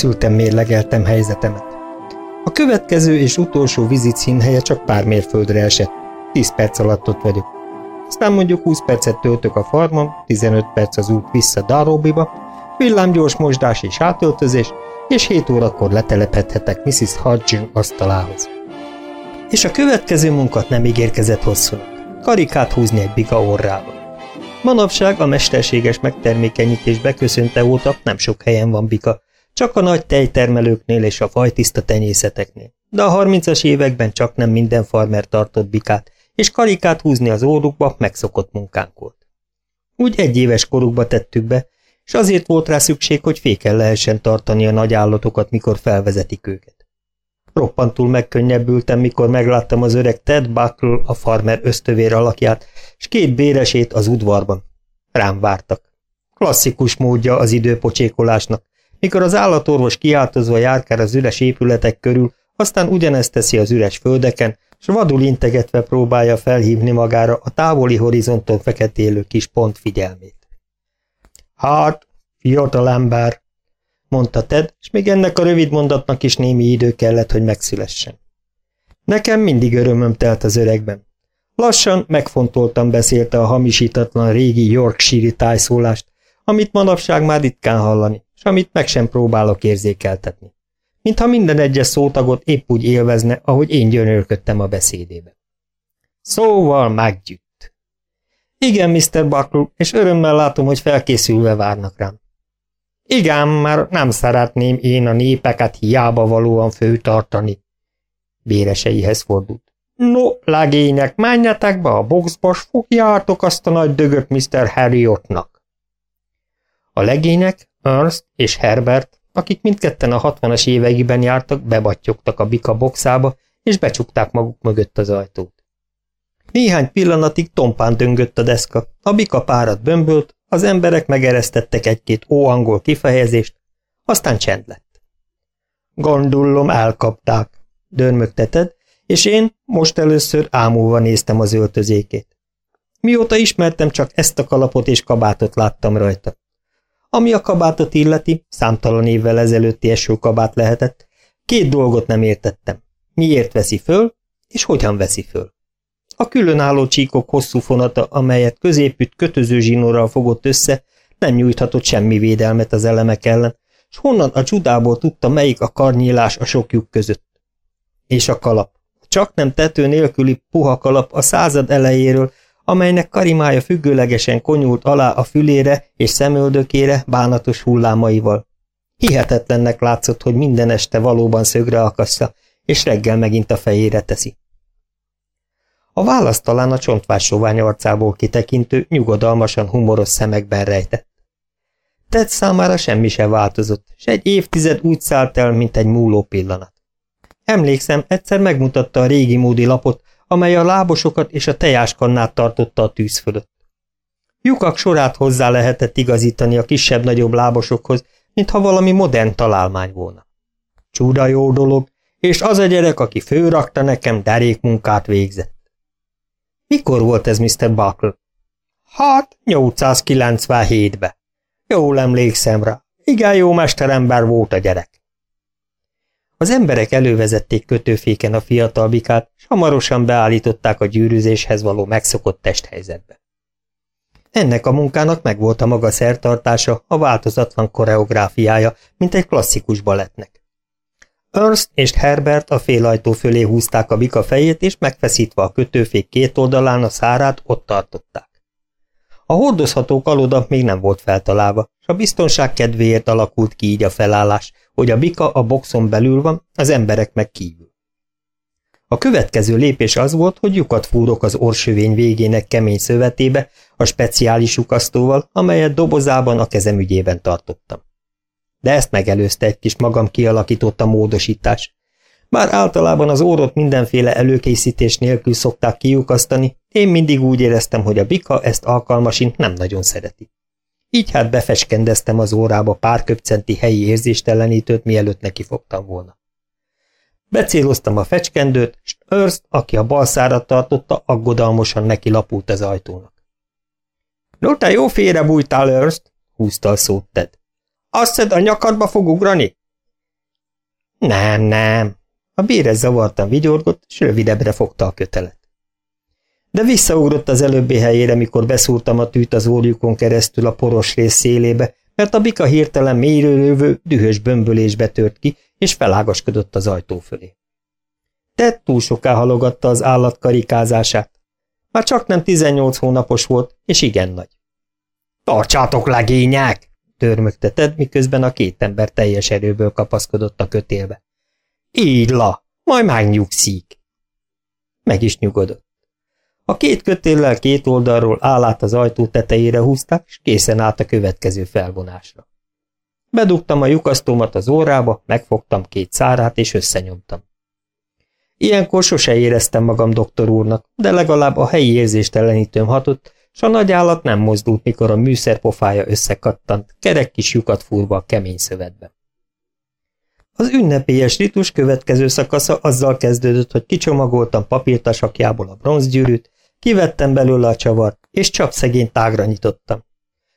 Feszülten mérlegeltem helyzetemet. A következő és utolsó vizit színhelye csak pár mérföldre esett. Tíz perc alatt ott vagyok. Aztán mondjuk 20 percet töltök a farmon, 15 perc az út vissza Darobiba, villámgyors mosdás és átöltözés, és 7 órakor letelepedhetek Mrs. Hudson asztalához. És a következő munkat nem ígérkezett hosszúnak. Karikát húzni egy biga orrába. Manapság a mesterséges megtermékenyítés beköszönte óta nem sok helyen van bika, csak a nagy tejtermelőknél és a fajtiszta tenyészeteknél. De a 30-as években csak nem minden farmer tartott bikát, és karikát húzni az órukba megszokott munkánk volt. Úgy egy éves korukba tettük be, és azért volt rá szükség, hogy féken lehessen tartani a nagy állatokat, mikor felvezetik őket. Roppantul megkönnyebbültem, mikor megláttam az öreg Ted Buckle, a farmer ösztövér alakját, és két béresét az udvarban. Rám vártak. Klasszikus módja az időpocsékolásnak, mikor az állatorvos kiáltozva járkál az üres épületek körül, aztán ugyanezt teszi az üres földeken, s vadul integetve próbálja felhívni magára a távoli horizonton feketélő kis pont figyelmét. Hát, fiatal ember, mondta Ted, és még ennek a rövid mondatnak is némi idő kellett, hogy megszülessen. Nekem mindig örömöm telt az öregben. Lassan, megfontoltan beszélte a hamisítatlan régi Yorkshire tájszólást, amit manapság már ritkán hallani, és amit meg sem próbálok érzékeltetni. Mintha minden egyes szótagot épp úgy élvezne, ahogy én gyönyörködtem a beszédébe. Szóval meggyütt. Igen, Mr. Buckle, és örömmel látom, hogy felkészülve várnak rám. Igen, mert nem szeretném én a népeket hiába valóan főtartani. Béreseihez fordult. No, legények, menjetek be a boxba, s fogjátok azt a nagy dögöt Mr. Harriotnak. A legények, Ernst és Herbert, akik mindketten a hatvanas éveiben jártak, bebattyogtak a bika boxába, és becsukták maguk mögött az ajtót. Néhány pillanatig tompán döngött a deszka, a bika párat bömbölt, az emberek megeresztettek egy-két óangol kifejezést, aztán csend lett. Gondolom elkapták, dörmögteted, és én most először ámulva néztem az öltözékét. Mióta ismertem, csak ezt a kalapot és kabátot láttam rajta. Ami a kabátot illeti, számtalan évvel ezelőtti esőkabát lehetett, két dolgot nem értettem. Miért veszi föl, és hogyan veszi föl. A különálló csíkok hosszú fonata, amelyet középütt kötöző zsinórral fogott össze, nem nyújthatott semmi védelmet az elemek ellen, s honnan a csudából tudta, melyik a karnyílás a sok lyuk között. És a kalap. Csak nem tető nélküli puha kalap a század elejéről, amelynek karimája függőlegesen konyult alá a fülére és szemöldökére bánatos hullámaival. Hihetetlennek látszott, hogy minden este valóban szögre akassza, és reggel megint a fejére teszi. A válasz talán a csontvás sovány arcából kitekintő, nyugodalmasan humoros szemekben rejtett. Ted számára semmi sem változott, s egy évtized úgy szállt el, mint egy múló pillanat. Emlékszem, egyszer megmutatta a régi módi lapot, amely a lábosokat és a tejáskannát tartotta a tűz fölött. Lyukak sorát hozzá lehetett igazítani a kisebb-nagyobb lábosokhoz, mintha valami modern találmány volna. Csúda jó dolog, és az a gyerek, aki főrakta nekem, derékmunkát végzett. Mikor volt ez, Mr. Buckle? Hát, 897-be. Jól emlékszem rá. Igen jó mesterember volt a gyerek. Az emberek elővezették kötőféken a fiatal bikát, és hamarosan beállították a gyűrűzéshez való megszokott testhelyzetbe. Ennek a munkának megvolt a maga szertartása, a változatlan koreográfiája, mint egy klasszikus balettnek. Ernst és Herbert a félajtó fölé húzták a bika fejét, és megfeszítve a kötőfék két oldalán a szárát ott tartották. A hordozható kaloda még nem volt feltalálva, a biztonság kedvéért alakult ki így a felállás, hogy a bika a boxon belül van, az emberek meg kívül. A következő lépés az volt, hogy lyukat fúrok az orsövény végének kemény szövetébe, a speciális lyukasztóval, amelyet dobozában a kezem ügyében tartottam de ezt megelőzte egy kis magam kialakította módosítás. Bár általában az órot mindenféle előkészítés nélkül szokták kiukasztani, én mindig úgy éreztem, hogy a bika ezt alkalmasint nem nagyon szereti. Így hát befeskendeztem az órába pár köpcenti helyi érzéstelenítőt, mielőtt neki fogtam volna. Becéloztam a fecskendőt, s Örst, aki a bal szárat tartotta, aggodalmosan neki lapult az ajtónak. – No, te jó félre bújtál, Örst! – húzta a szót Ted. Azt szed a nyakadba fog ugrani? Nem, nem. A bére zavartan vigyorgott, és rövidebbre fogta a kötelet. De visszaugrott az előbbi helyére, mikor beszúrtam a tűt az órjukon keresztül a poros rész szélébe, mert a bika hirtelen mélyrőlövő, dühös bömbölésbe tört ki, és felágaskodott az ajtó fölé. Ted túl soká halogatta az állat karikázását. Már csak nem 18 hónapos volt, és igen nagy. Tartsátok legények! törmögte Ted, miközben a két ember teljes erőből kapaszkodott a kötélbe. Így la, majd megnyugszik. Meg is nyugodott. A két kötéllel két oldalról állát az ajtó tetejére húzták, és készen állt a következő felvonásra. Bedugtam a lyukasztómat az órába, megfogtam két szárát, és összenyomtam. Ilyenkor sose éreztem magam doktor úrnak, de legalább a helyi érzéstelenítőm hatott, s a nagy állat nem mozdult, mikor a műszer pofája összekattant, kerek kis lyukat fúrva a kemény szövetbe. Az ünnepélyes ritus következő szakasza azzal kezdődött, hogy kicsomagoltam papírtasakjából a bronzgyűrűt, kivettem belőle a csavart, és csapszegény tágra nyitottam.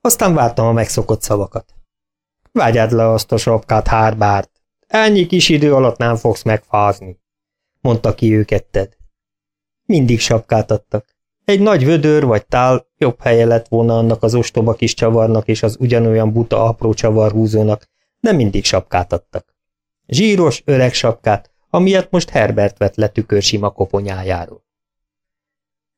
Aztán vártam a megszokott szavakat. Vágyád le azt a sapkát, Hárbárt! Ennyi kis idő alatt nem fogsz megfázni, mondta ki őket Ted. Mindig sapkát adtak. Egy nagy vödör vagy tál jobb helye lett volna annak az ostoba kis csavarnak és az ugyanolyan buta apró csavarhúzónak, de mindig sapkát adtak. Zsíros, öreg sapkát, amilyet most Herbert vett le tükörsima koponyájáról.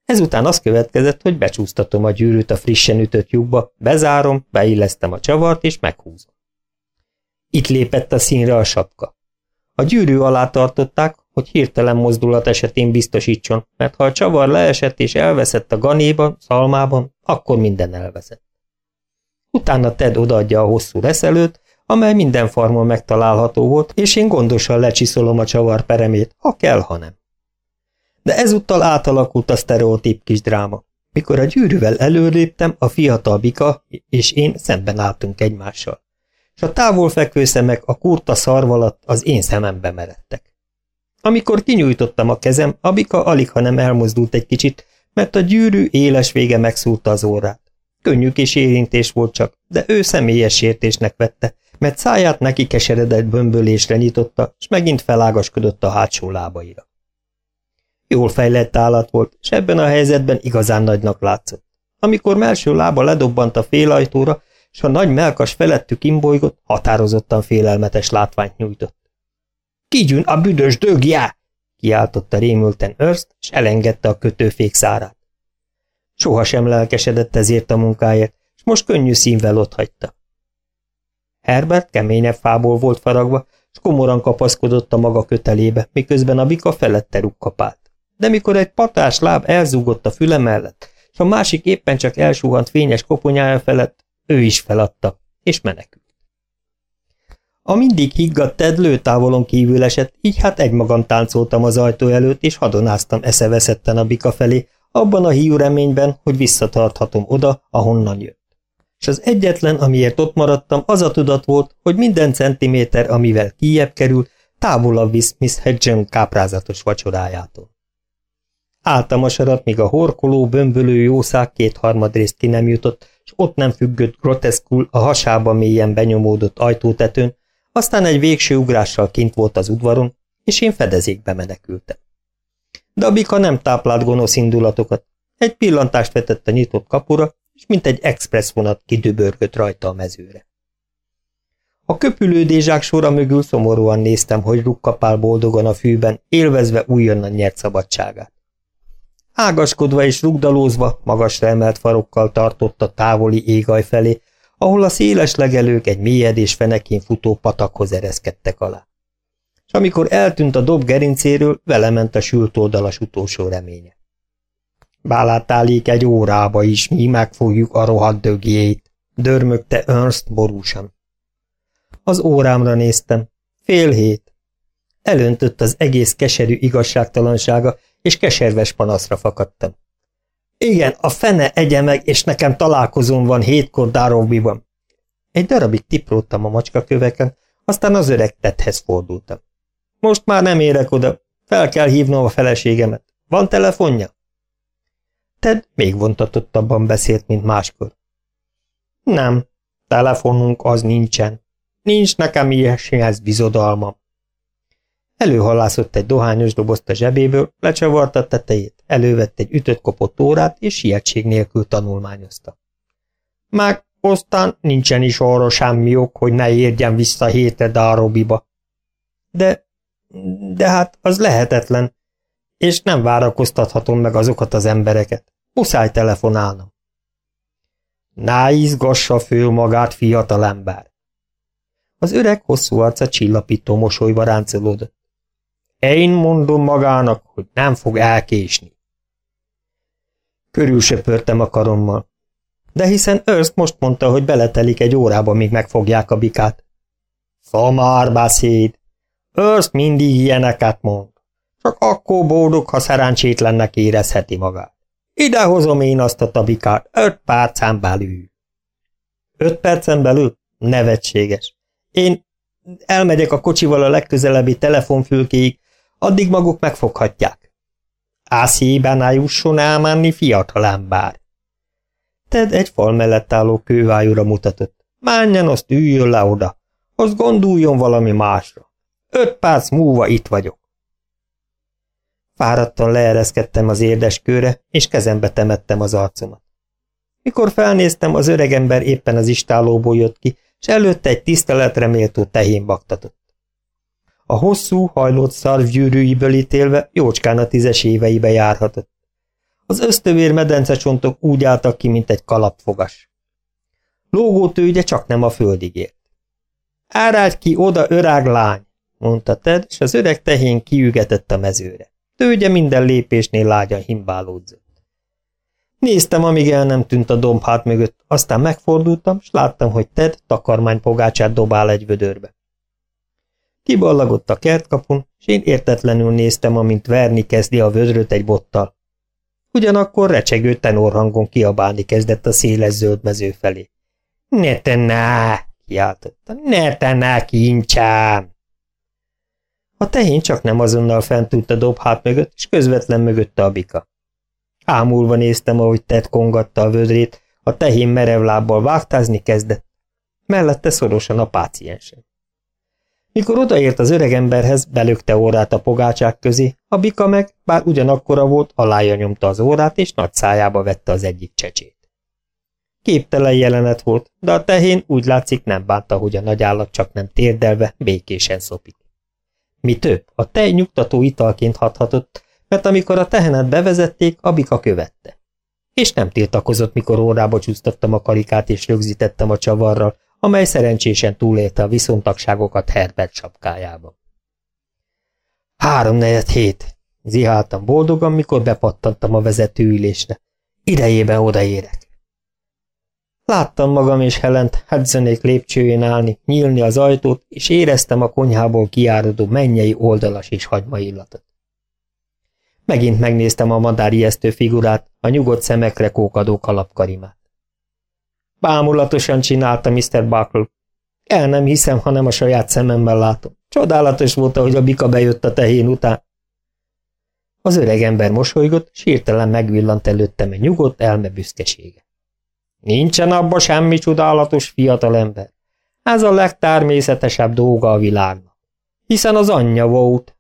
Ezután az következett, hogy becsúsztatom a gyűrűt a frissen ütött lyukba, bezárom, beillesztem a csavart és meghúzom. Itt lépett a színre a sapka. A gyűrű alá tartották, hogy hirtelen mozdulat esetén biztosítson, mert ha a csavar leesett és elveszett a ganéban, szalmában, akkor minden elveszett. Utána Ted odaadja a hosszú reszelőt, amely minden farmon megtalálható volt, és én gondosan lecsiszolom a csavar peremét, ha kell, ha nem. De ezúttal átalakult a sztereotíp kis dráma. Mikor a gyűrűvel előléptem, a fiatal bika és én szemben álltunk egymással. És a távol fekvő szemek a kurta szarvalat az én szemembe meredtek. Amikor kinyújtottam a kezem, a bika alig, ha nem elmozdult egy kicsit, mert a gyűrű éles vége megszúrta az órát. Könnyű és érintés volt csak, de ő személyes sértésnek vette, mert száját neki keseredett bömbölésre nyitotta, és megint felágaskodott a hátsó lábaira. Jól fejlett állat volt, és ebben a helyzetben igazán nagynak látszott. Amikor melső lába ledobbant a félajtóra, és a nagy melkas felettük imbolygott, határozottan félelmetes látványt nyújtott. Kigyűn a büdös dögjá! kiáltotta rémülten Örst, és elengedte a kötőfék szárát. Soha sem lelkesedett ezért a munkáért, és most könnyű színvel otthagyta. Herbert keményebb fából volt faragva, és komoran kapaszkodott a maga kötelébe, miközben a bika felette rukkapált. De mikor egy patás láb elzúgott a füle mellett, és a másik éppen csak elsúhant fényes koponyája felett, ő is feladta, és menekült. A mindig higgadt Ted lőtávolon kívül esett, így hát egymagam táncoltam az ajtó előtt, és hadonáztam eszeveszetten a bika felé, abban a hiú reményben, hogy visszatarthatom oda, ahonnan jött. És az egyetlen, amiért ott maradtam, az a tudat volt, hogy minden centiméter, amivel kijebb kerül, távolabb visz Miss Hedgen káprázatos vacsorájától. Álltam a sarat, míg a horkoló, bömbölő jószág kétharmadrészt ki nem jutott, és ott nem függött groteszkul a hasába mélyen benyomódott ajtótetőn, aztán egy végső ugrással kint volt az udvaron, és én fedezékbe menekültem. De a bika nem táplált gonosz indulatokat. Egy pillantást vetett a nyitott kapura, és mint egy express vonat kidübörgött rajta a mezőre. A köpülődézsák sora mögül szomorúan néztem, hogy rukkapál boldogan a fűben, élvezve újonnan nyert szabadságát. Ágaskodva és rugdalózva, magasra emelt farokkal tartotta távoli égaj felé, ahol a széles legelők egy mélyedés fenekén futó patakhoz ereszkedtek alá. És amikor eltűnt a dob gerincéről, vele ment a sült oldalas utolsó reménye. Bálátálik egy órába is, mi megfogjuk a rohadt dögjét, dörmögte Ernst borúsan. Az órámra néztem. Fél hét. Elöntött az egész keserű igazságtalansága, és keserves panaszra fakadtam. Igen, a fene egye meg, és nekem találkozom van hétkor Darovbiban. Egy darabig tipróttam a macska köveken, aztán az öreg tethez fordultam. Most már nem érek oda, fel kell hívnom a feleségemet. Van telefonja? Ted még vontatottabban beszélt, mint máskor. Nem, telefonunk az nincsen. Nincs nekem ilyesmihez bizodalma. Előhalászott egy dohányos dobozt a zsebéből, lecsavarta a tetejét, elővett egy ütött kopott órát, és sietség nélkül tanulmányozta. Meg aztán nincsen is arra semmi ok, hogy ne érjen vissza hétre Dárobiba. De, de hát az lehetetlen, és nem várakoztathatom meg azokat az embereket. Muszáj telefonálnom. Ná izgassa föl magát, fiatal ember. Az öreg hosszú arca csillapító mosolyva ráncolódott. Én mondom magának, hogy nem fog elkésni. Körülsöpörtem a karommal. De hiszen Örst most mondta, hogy beletelik egy órába, míg megfogják a bikát. Szamár beszéd. Örst mindig ilyeneket mond. Csak akkor boldog, ha szerencsétlennek érezheti magát. Idehozom én azt a tabikát, öt percen belül. Öt percen belül? Nevetséges. Én elmegyek a kocsival a legközelebbi telefonfülkéig, addig maguk megfoghatják. Ászében jusson elmenni fiatalember. Ted egy fal mellett álló kővájúra mutatott. Menjen, azt üljön le oda. Azt gondoljon valami másra. Öt perc múlva itt vagyok. Fáradtan leereszkedtem az érdeskőre, és kezembe temettem az arcomat. Mikor felnéztem, az öregember éppen az istálóból jött ki, és előtte egy tiszteletreméltó tehén baktatott. A hosszú, hajlott szarvgyűrűiből ítélve jócskán a tízes éveibe járhatott. Az ösztövér medencecsontok úgy álltak ki, mint egy kalapfogas. Lógótőgye csak nem a földig ért. Árált ki oda, örág lány, mondta Ted, és az öreg tehén kiügetett a mezőre. Tőgye minden lépésnél lágyan himbálódzott. Néztem, amíg el nem tűnt a dombhát mögött, aztán megfordultam, s láttam, hogy Ted takarmánypogácsát dobál egy vödörbe. Kiballagott a kertkapun, és én értetlenül néztem, amint verni kezdi a vödröt egy bottal. Ugyanakkor recsegő tenorhangon kiabálni kezdett a széles zöld mező felé. – Ne ná! – kiáltotta. – Ne ná, kincsám! A tehén csak nem azonnal fent ült a dobhát mögött, és közvetlen mögötte a bika. Ámulva néztem, ahogy Ted kongatta a vödrét, a tehén merev lábbal vágtázni kezdett. Mellette szorosan a páciensem. Mikor odaért az öregemberhez, belökte órát a pogácsák közé, a bika meg, bár ugyanakkora volt, alája nyomta az órát, és nagy szájába vette az egyik csecsét. Képtelen jelenet volt, de a tehén úgy látszik nem bánta, hogy a nagy állat csak nem térdelve, békésen szopik. Mi több, a tej nyugtató italként hathatott, mert amikor a tehenet bevezették, a bika követte. És nem tiltakozott, mikor órába csúsztattam a karikát és rögzítettem a csavarral, amely szerencsésen túlélte a viszontagságokat Herbert sapkájába. Háromnegyed hét. Ziháltam boldogan, mikor bepattantam a vezetőülésre. Idejében odaérek. Láttam magam és Helent Hudsonék lépcsőjén állni, nyílni az ajtót, és éreztem a konyhából kiáradó mennyei oldalas és hagyma illatot. Megint megnéztem a madár ijesztő figurát, a nyugodt szemekre kókadó kalapkarimát. Bámulatosan csinálta Mr. Buckle. El nem hiszem, hanem a saját szememmel látom. Csodálatos volt, hogy a bika bejött a tehén után. Az öreg ember mosolygott, sírtelen megvillant előttem egy nyugodt elme büszkesége. Nincsen abba semmi csodálatos fiatalember. Ez a legtermészetesebb dolga a világnak. Hiszen az anyja volt.